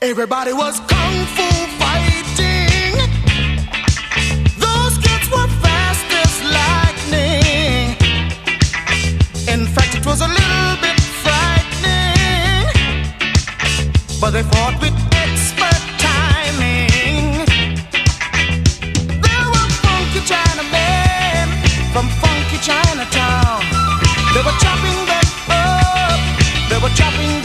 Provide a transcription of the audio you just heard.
Everybody was kung fu. they fought with expert timing. Were funky from funky Chinatown. They were chopping back up. They were chopping